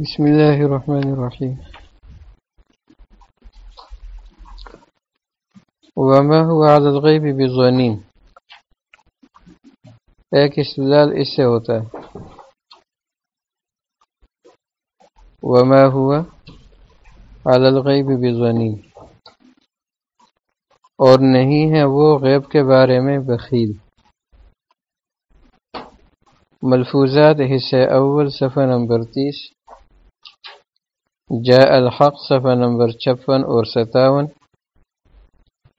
بسم الله الرحمن الرحيم. وما هو على الغيب بظنين. ایک استدلال اس سے ہوتا ہے. وما هو على الغيب بظنين. اور نہیں ہے وہ غیب کے بارے میں بخیل. ملفوظات حصہ اول، صفحہ نمبر تیس. جا الحق صفحہ نمبر چھپن اور ستاون.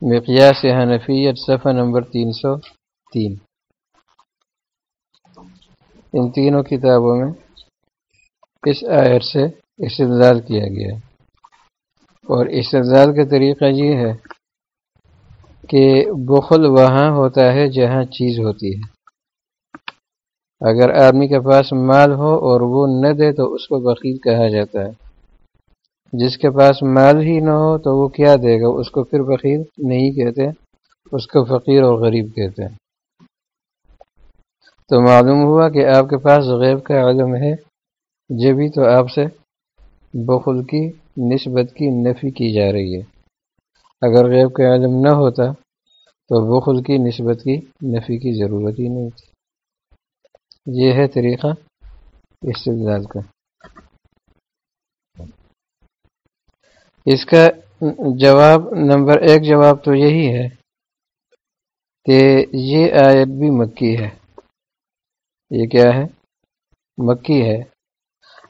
مقیاس حنفیت صفحہ نمبر تین سو تین. ان تینوں کتابوں میں اس آئر سے استدلال کیا گیا ہے۔ اور استدلال کا طریقہ یہ ہے کہ بخل وہاں ہوتا ہے جہاں چیز ہوتی ہے۔ اگر آدمی کے پاس مال ہو اور وہ نہ دے تو اس کو بخیل کہا جاتا ہے۔ جس کے پاس مال ہی نہ ہو تو وہ کیا دے گا؟ اس کو پھر بخیل نہیں کہتے، اس کو فقیر اور غریب کہتے ہیں۔ تو معلوم ہوا کہ آپ کے پاس غیب کا علم ہے جبھی تو آپ سے بخل کی، نسبت کی نفی کی جا رہی ہے۔ اگر غیب کا علم نہ ہوتا تو بخل کی، نسبت کی، نفی کی ضرورت ہی نہیں تھی۔ یہ ہے طریقہ استدلال کا۔ اس کا جواب نمبر ایک جواب تو یہی ہے کہ یہ آیت بھی مکی ہے۔ یہ کیا ہے؟ مکی ہے۔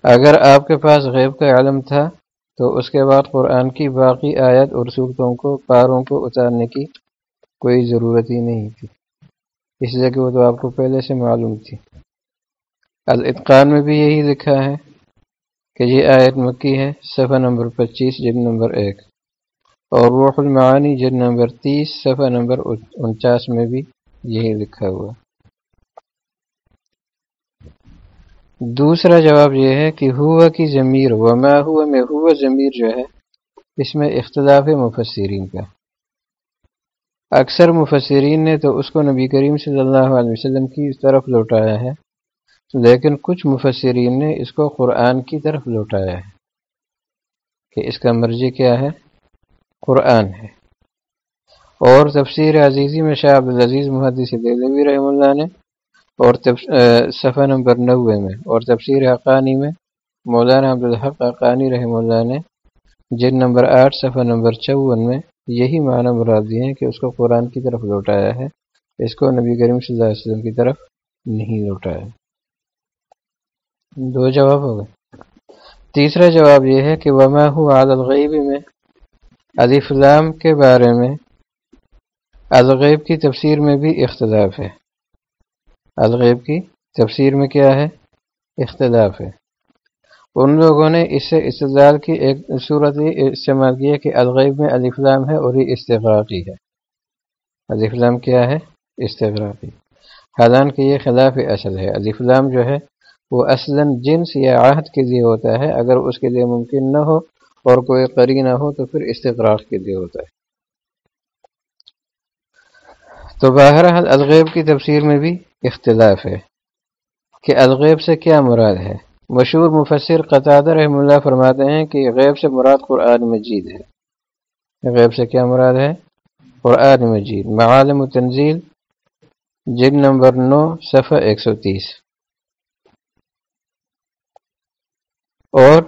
اگر آپ کے پاس غیب کا علم تھا تو اس کے بعد قرآن کی باقی آیت اور صورتوں کو، پاروں کو اتارنے کی کوئی ضرورت ہی نہیں تھی۔ اس لیے کہ وہ تو آپ کو پہلے سے معلوم تھی۔ الاتقان میں بھی یہی لکھا ہے۔ کہ یہ آیت مکی ہے، صفحہ نمبر پچیس، جلد نمبر ایک۔ اور روح المعانی، جلد نمبر تیس، صفحہ نمبر انچاس میں بھی یہی لکھا ہوا۔ دوسرا جواب یہ ہے کہ ہوا کی ضمیر، وما ہوا میں ہوا ضمیر جو ہے، اس میں اختلاف مفسرین کا۔ اکثر مفسرین نے تو اس کو نبی کریم صلی اللہ علیہ وسلم کی طرف لوٹایا ہے۔ لیکن کچھ مفسرین نے اس کو قرآن کی طرف لوٹایا ہے کہ اس کا مرضی کیا ہے؟ قرآن ہے۔ اور تفسیر عزیزی میں شاہ عبدالعزیز محدث دہلوی رحم اللہ نے، اور صفحہ نمبر نوے میں، اور تفسیر حقانی میں مولانا عبدالحق حقانی رحم اللہ نے جن نمبر آٹھ، صفحہ نمبر چون میں یہی معنی مراد دیے ہیں کہ اس کو قرآن کی طرف لوٹایا ہے۔ اس کو نبی کریم صلی اللہ علیہ وسلم کی طرف نہیں لوٹایا۔ دو جواب ہو گئے۔ تیسرا جواب یہ ہے کہ وما ہو الغیب میں؟ فلام کے بارے میں الغیب کی تفسیر میں بھی اختلاف ہے۔ الغیب کی تفسیر میں کیا ہے؟ اختلاف ہے۔ ان لوگوں نے اس سے استدال کی ایک صورت استعمال کی ہے کہ الغیب میں علی فلام ہے اور یہ استغراقی ہے۔ علی فلام کیا ہے؟ استغراقی۔ حالانکہ یہ خلاف اصل ہے۔ علی فلام جو ہے وہ اصلا جنس یا عہد کے لیے ہوتا ہے۔ اگر اس کے لیے ممکن نہ ہو اور کوئی قری نہ ہو تو پھر استقراق کے لیے ہوتا ہے۔ تو بہرحال الغیب کی تفسیر میں بھی اختلاف ہے کہ الغیب سے کیا مراد ہے۔ مشہور مفسر قطع رحم اللہ فرماتے ہیں کہ غیب سے مراد قرآن مجید ہے۔ غیب سے کیا مراد ہے؟ قرآن مجید۔ معالم و تنزیل جن نمبر نو، صفحہ ایک سو تیس۔ اور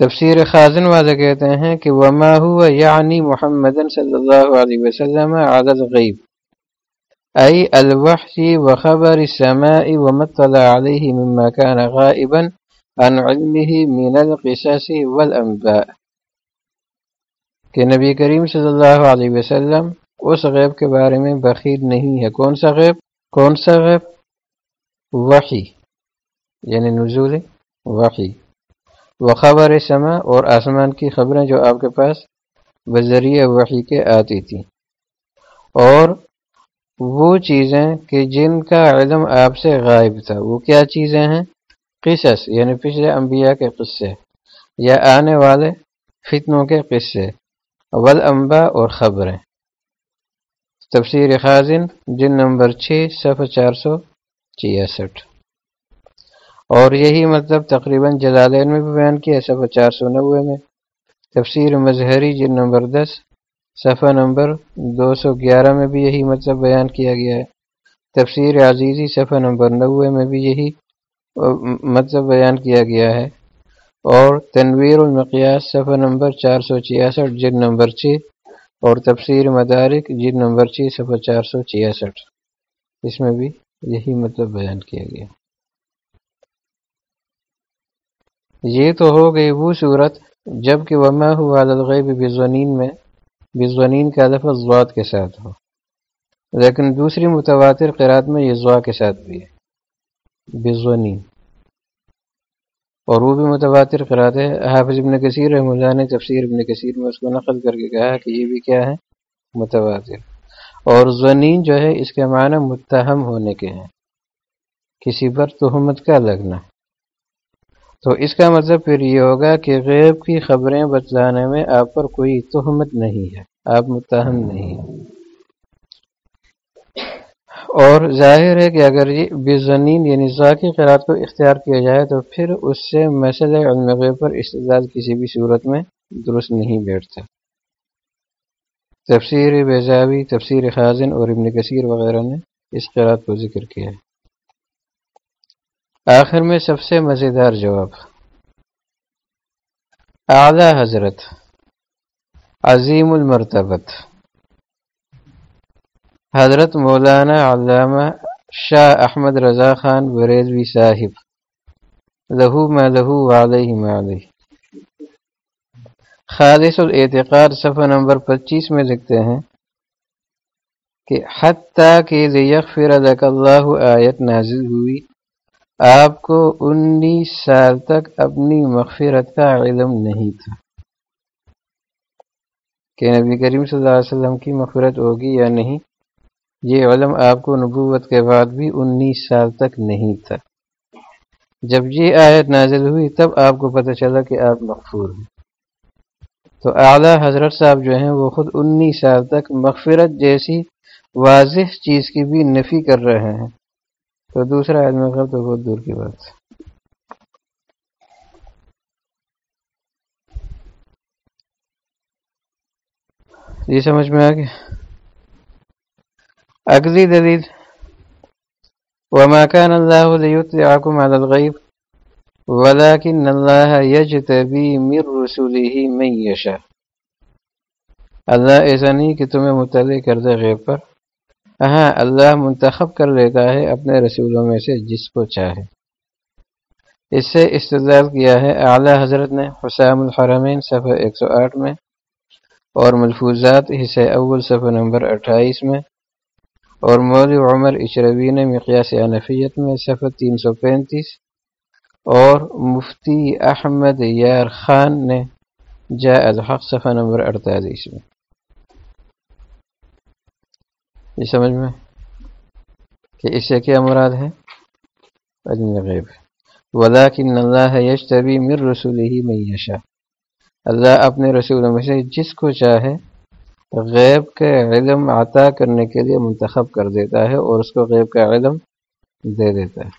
تفسیر خازن والے کہتے ہیں کہ وما ہوا یعنی محمد صلی اللہ علیہ وسلم عدد غیب ای الوحی وخبر السماء ومطلع علیہ مما كان غائبا عن علمه من القصص والانباء۔ کہ نبی کریم صلی اللہ علیہ وسلم اس غیب کے بارے میں بخیر نہیں ہے۔ کون سا غیب؟ کون سا غیب؟ وحی۔ یعنی نزول وحی۔ و خبر سما اور آسمان کی خبریں جو آپ کے پاس بذریعہ وحی کے آتی تھیں۔ اور وہ چیزیں کہ جن کا علم آپ سے غائب تھا۔ وہ کیا چیزیں ہیں؟ قصص یعنی پچھلے انبیاء کے قصے یا آنے والے فتنوں کے قصے۔ ولامبا اور خبریں۔ تفسیر خازن جن نمبر چھ، صفحہ چار سو چھیاسٹھ۔ اور یہی مطلب تقریباً جلالین میں بھی بیان کیا صفحہ چار سو نوے میں۔ تفسیر مظہری جن نمبر دس، صفحہ نمبر دو سو گیارہ میں بھی یہی مطلب بیان کیا گیا ہے۔ تفسیر عزیزی، صفحہ نمبر نوے میں بھی یہی مطلب بیان کیا گیا ہے۔ اور تنویر المقیاس، صفحہ نمبر چار سو چھیاسٹھ جن نمبر چھ۔ اور تفسیر مدارک جن نمبر چھ، صفحہ چار سو چھیاسٹھ۔ اس میں بھی یہی مطلب بیان کیا گیا۔ یہ تو ہو گئی وہ صورت جبکہ وما ہوا الغیب بزنین میں بزنین کا لفظ ضوات کے ساتھ ہو۔ لیکن دوسری متواتر قرآت میں یہ زوا کے ساتھ بھی ہے۔ بزنین اور وہ بھی متواتر قرآت ہے۔ حافظ ابن کثیر رحم اللہ نے تفسیر ابن کثیر میں اس کو نقل کر کے کہا کہ یہ بھی کیا ہے؟ متواتر۔ اور زنین جو ہے اس کے معنی متہم ہونے کے ہیں۔ کسی پر تہمت کا لگنا۔ تو اس کا مطلب پھر یہ ہوگا کہ غیب کی خبریں بتلانے میں آپ پر کوئی تہمت نہیں ہے، آپ متہم نہیں اور ظاہر ہے کہ اگر یہ بے یعنی ذاتی خیرات کو اختیار کیا جائے تو پھر اس سے مسئلہ علم غیب پر استداد کسی بھی صورت میں درست نہیں بیٹھتا۔ تفسیر بیزاوی تفسیر خازن اور ابن کثیر وغیرہ نے اس خیرات کو ذکر کیا ہے۔ آخر میں سب سے مزیدار جواب۔ اعلی حضرت، عظیم المرتبت۔ حضرت مولانا علامہ شاہ احمد رضا خان بریدوی صاحب، لہو میں لہو علیہ علیہ۔ خالص الاعتقاد صفحہ نمبر پچیس میں لکھتے ہیں کہ حتیٰ کہ لیغفر لک اللہ آیت نازل ہوئی آپ کو انیس سال تک اپنی مغفرت کا علم نہیں تھا۔ کہ نبی کریم صلی اللہ علیہ وسلم کی مغفرت ہوگی یا نہیں، یہ علم آپ کو نبوت کے بعد بھی انیس سال تک نہیں تھا۔ جب یہ آیت نازل ہوئی، تب آپ کو پتہ چلا کہ آپ مغفور ہیں۔ تو اعلیٰ حضرت صاحب جو ہیں، وہ خود انیس سال تک مغفرت جیسی واضح چیز کی بھی نفی کر رہے ہیں۔ تو دوسرا علم غیر تو بہت دور کی بات یہ سمجھ میں آ گیا؟ اگلی دلیل، وما كان الله ليطلعكم على الغيب، ولكن الله يجتبي من رسوله من يشاء۔ اللہ ایسا نہیں کہ تمہیں مطلع کر دے غیب پر۔ ہاں اللہ منتخب کر لیتا ہے اپنے رسولوں میں سے جس کو چاہے۔ اس سے استدلال کیا ہے۔ اعلیٰ حضرت نے حسام الحرمین صفحہ 108 میں اور ملفوظات حصہ اول صفحہ نمبر 28 میں اور مول عمر اشروی نے مقیاس انفیت میں صفحہ تین سو پینتیس اور مفتی احمد یار خان نے جا الحق صفحہ نمبر اڑتالیس میں۔ یہ سمجھ میں؟ کہ اس سے کیا مراد ہے؟ غیب ولاکن اللہ یشتبی مر رسول ہی میشا اللہ اپنے رسولوں میں سے جس کو چاہے غیب کے علم عطا کرنے کے لیے منتخب کر دیتا ہے اور اس کو غیب کا علم دے دیتا ہے۔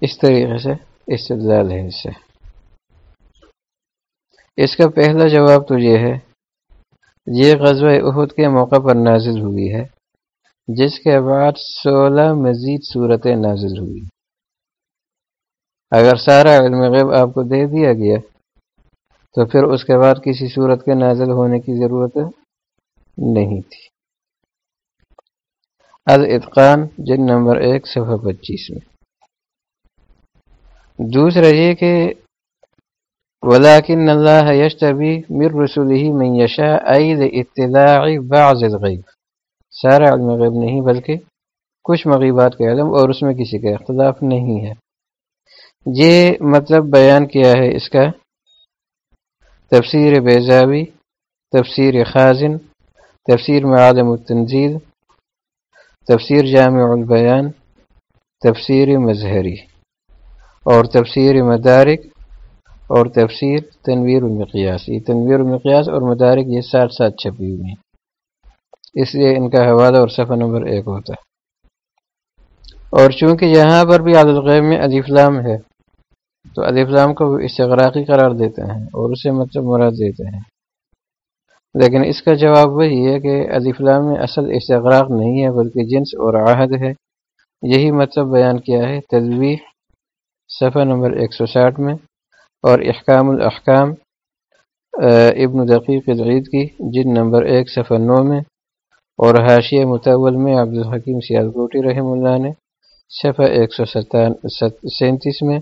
اس طریقے سے استدلال ہے اس سے۔ اس کا پہلا جواب تو یہ ہے یہ غزوہ احد کے موقع پر نازل ہوئی ہے، جس کے بعد سولہ مزید صورتیں نازل ہوئی۔ اگر سارا علم غیب آپ کو دے دیا گیا، تو پھر اس کے بعد کسی صورت کے نازل ہونے کی ضرورت نہیں تھی۔ الاتقان جن نمبر ایک، صفحہ پچیس میں۔ دوسرا یہ کہ ولاکن اللہ یشتبی مر رسول ہی میں یشا عید بعض الغیب سارا علم غیب نہیں، بلکہ کچھ مغیبات کے علم، اور اس میں کسی کا اختلاف نہیں ہے۔ یہ مطلب بیان کیا ہے اس کا۔ تفسیر بیزاوی، تفسیر خازن، تفسیر معالم التنزیل، تفسیر جامع البیان، تفسیر مظہری، اور تفسیر مدارک۔ اور تفسیر تنویر المقیاس، یہ تنویر المقیاس اور مدارک یہ ساتھ ساتھ چھپی ہوئی ہیں۔ اس لیے ان کا حوالہ اور صفحہ نمبر ایک ہوتا ہے۔ اور چونکہ یہاں پر بھی عادل میں ادیفلام ہے، تو ادیفلام کو وہ استغراقی قرار دیتے ہیں اور اسے مطلب مراد دیتے ہیں۔ لیکن اس کا جواب وہی ہے کہ ادیفلام میں اصل استغراق نہیں ہے، بلکہ جنس اور عہد ہے۔ یہی مطلب بیان کیا ہے تدویح صفحہ نمبر ایک سو ساٹھ میں۔ اور احکام الاحکام ابن دقیق العید کی جن نمبر ایک، صفحہ نو میں، اور حاشیہ متول میں، عبدالحکیم سیاد کوٹی رحم اللہ نے، صفحہ ایک سو سینتیس میں،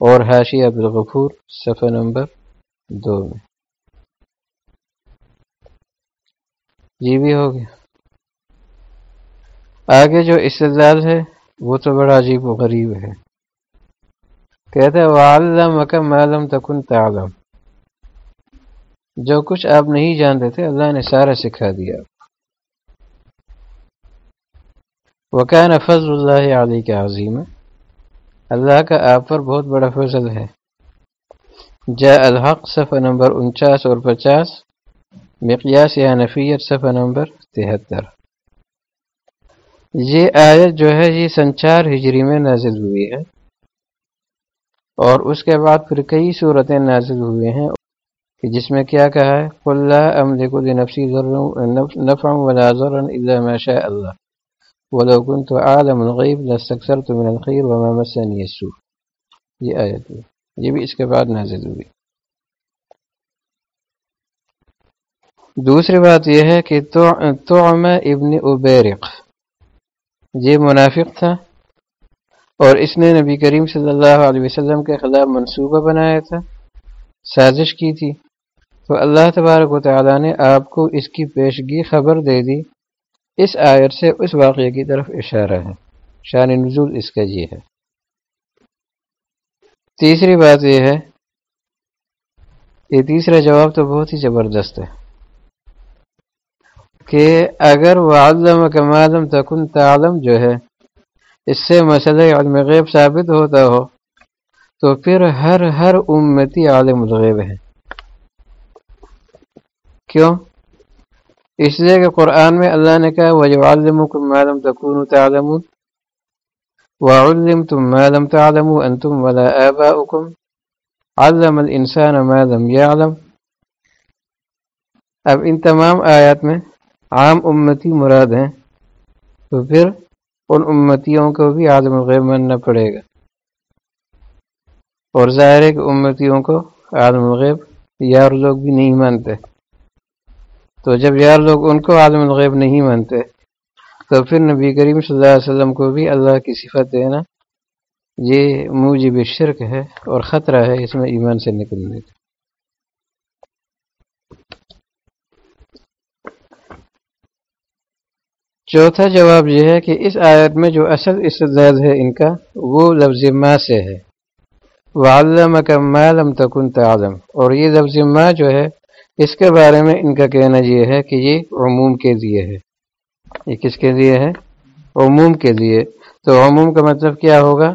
اور حاشی عبدالغفور، صفحہ نمبر دو میں۔ جی بھی ہو گیا۔ آگے جو استدلال ہے، وہ تو بڑا عجیب و غریب ہے۔ کہتے والم معلوم تکن تعلم. جو کچھ آپ نہیں جانتے تھے، اللہ نے سارا سکھا دیا۔ وکان فضل اللہ علیہ کے عظیم اللہ کا آپ پر بہت بڑا فضل ہے۔ جا الحق، صفحہ نمبر انچاس اور پچاس۔ مقیاس یا نفیت، صفحہ نمبر تہتر۔ یہ آیت جو ہے، یہ سنچار ہجری میں نازل ہوئی ہے۔ اور اس کے بعد پھر کئی صورتیں نازل ہوئے ہیں کہ جس میں کیا کہا ہے اللہ امد نفسی نفع ولا ضرا الا ما شاء اللہ ولو كنت عالم الغیب لاستكثرت من الخير وما مسني السوء۔ یہ آیت ہے۔ یہ بھی اس کے بعد نازل ہوئی۔ دوسری بات یہ ہے کہ تعم ابن ابیرق یہ منافق تھا۔ اور اس نے نبی کریم صلی اللہ علیہ وسلم کے خلاف منصوبہ بنایا تھا، سازش کی تھی۔ تو اللہ تبارک و تعالیٰ نے آپ کو اس کی پیشگی خبر دے دی۔ اس آیت سے اس واقعے کی طرف اشارہ ہے۔ شان نزول اس کا یہ ہے۔ تیسری بات یہ ہے، یہ تیسرا جواب تو بہت ہی زبردست ہے کہ اگر وہ عالم کمالم تکن تعلم جو ہے اس سے مسئلہ علم غیب ثابت ہوتا ہو، تو پھر ہر ہر امتی عالم الغیب ہے۔ کیوں؟ اس لیے کہ قرآن میں اللہ نے کہا وہ عالم کم تکون تعلم وعلم تم معلوم تعلم ان تم ولا آباؤکم علم الانسان ما لم يعلم اب ان تمام آیات میں عام امتی مراد ہیں۔ تو پھر ان امتیوں کو بھی عالم الغیب ماننا پڑے گا۔ اور ظاہر ہے کہ امتیوں کو عالم الغیب یار لوگ بھی نہیں مانتے۔ تو جب یار لوگ ان کو عالم الغیب نہیں مانتے، تو پھر نبی کریم صلی اللہ علیہ وسلم کو بھی اللہ کی صفت دینا یہ موجب شرک ہے اور خطرہ ہے اس میں ایمان سے نکلنے کا۔ چوتھا جواب یہ ہے کہ اس آیت میں جو اصل استداد ہے ان کا، وہ لفظ ما سے ہے۔ والم کا معلوم تکن تعلم۔ اور یہ لفظ ما جو ہے، اس کے بارے میں ان کا کہنا یہ ہے کہ یہ عموم کے لیے ہے۔ یہ کس کے لیے ہے؟ عموم کے لیے۔ تو عموم کا مطلب کیا ہوگا؟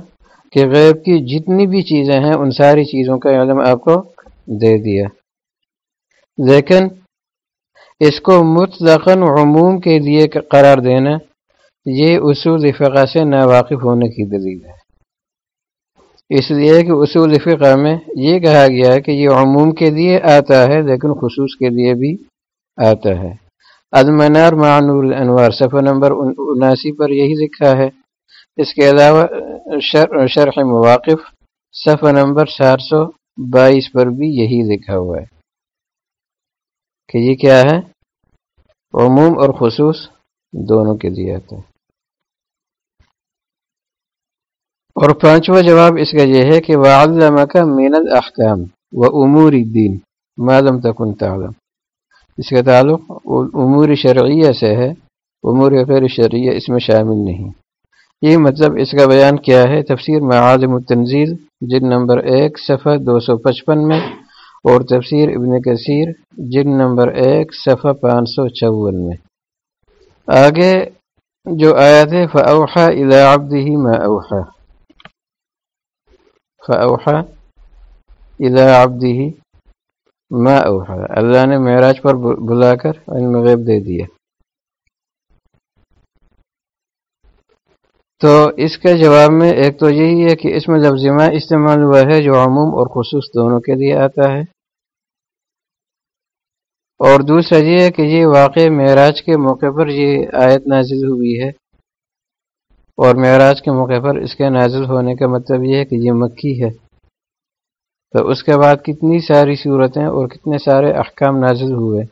کہ غیب کی جتنی بھی چیزیں ہیں، ان ساری چیزوں کا علم آپ کو دے دیا۔ لیکن اس کو مطلقاً عموم کے لیے قرار دینا، یہ اصول فقہ سے ناواقف ہونے کی دلیل ہے۔ اس لیے کہ اصول فقہ میں یہ کہا گیا ہے کہ یہ عموم کے لیے آتا ہے، لیکن خصوص کے لیے بھی آتا ہے۔ المنار معنور الانوار، صفحہ نمبر اناسی پر یہی لکھا ہے۔ اس کے علاوہ شرح مواقف، صفحہ نمبر چار سو بائیس پر بھی یہی لکھا ہوا ہے۔ کہ یہ کیا ہے؟ عموم اور خصوص دونوں کے لیے آتا ہے اور پانچواں جواب اس کا یہ ہے کہ وہ کا مین الاحکام و عمور دین معلوم تکن تعلم۔ اس کا تعلق امور شرعیہ سے ہے، امور غیر شرعیہ اس میں شامل نہیں۔ یہ مطلب اس کا بیان کیا ہے تفسیر معالم التنزیل جن نمبر ایک، صفحہ دو سو پچپن میں۔ اور تفسیر ابن کثیر جن نمبر ایک، صفحہ پانچ سو چون میں۔ آگے جو آیا تھے فوحا اداب ہی میں اوحا فوحا اداب ہی ما اوحا اللہ نے معراج پر بلا کر علم یعنی غیب دے دیا۔ تو اس کے جواب میں ایک تو یہی ہے کہ اس میں لفظ ما استعمال ہوا ہے جو عموم اور خصوص دونوں کے لیے آتا ہے۔ اور دوسرا یہ ہے کہ یہ واقع معراج کے موقع پر یہ آیت نازل ہوئی ہے۔ اور معراج کے موقع پر اس کے نازل ہونے کا مطلب یہ ہے کہ یہ مکی ہے۔ تو اس کے بعد کتنی ساری صورتیں اور کتنے سارے احکام نازل ہوئے۔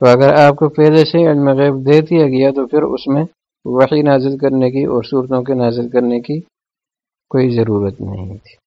تو اگر آپ کو پہلے سے علم غیب دے دیا گیا تو پھر اس میں وحی نازل کرنے کی اور صورتوں کے نازل کرنے کی کوئی ضرورت نہیں تھی۔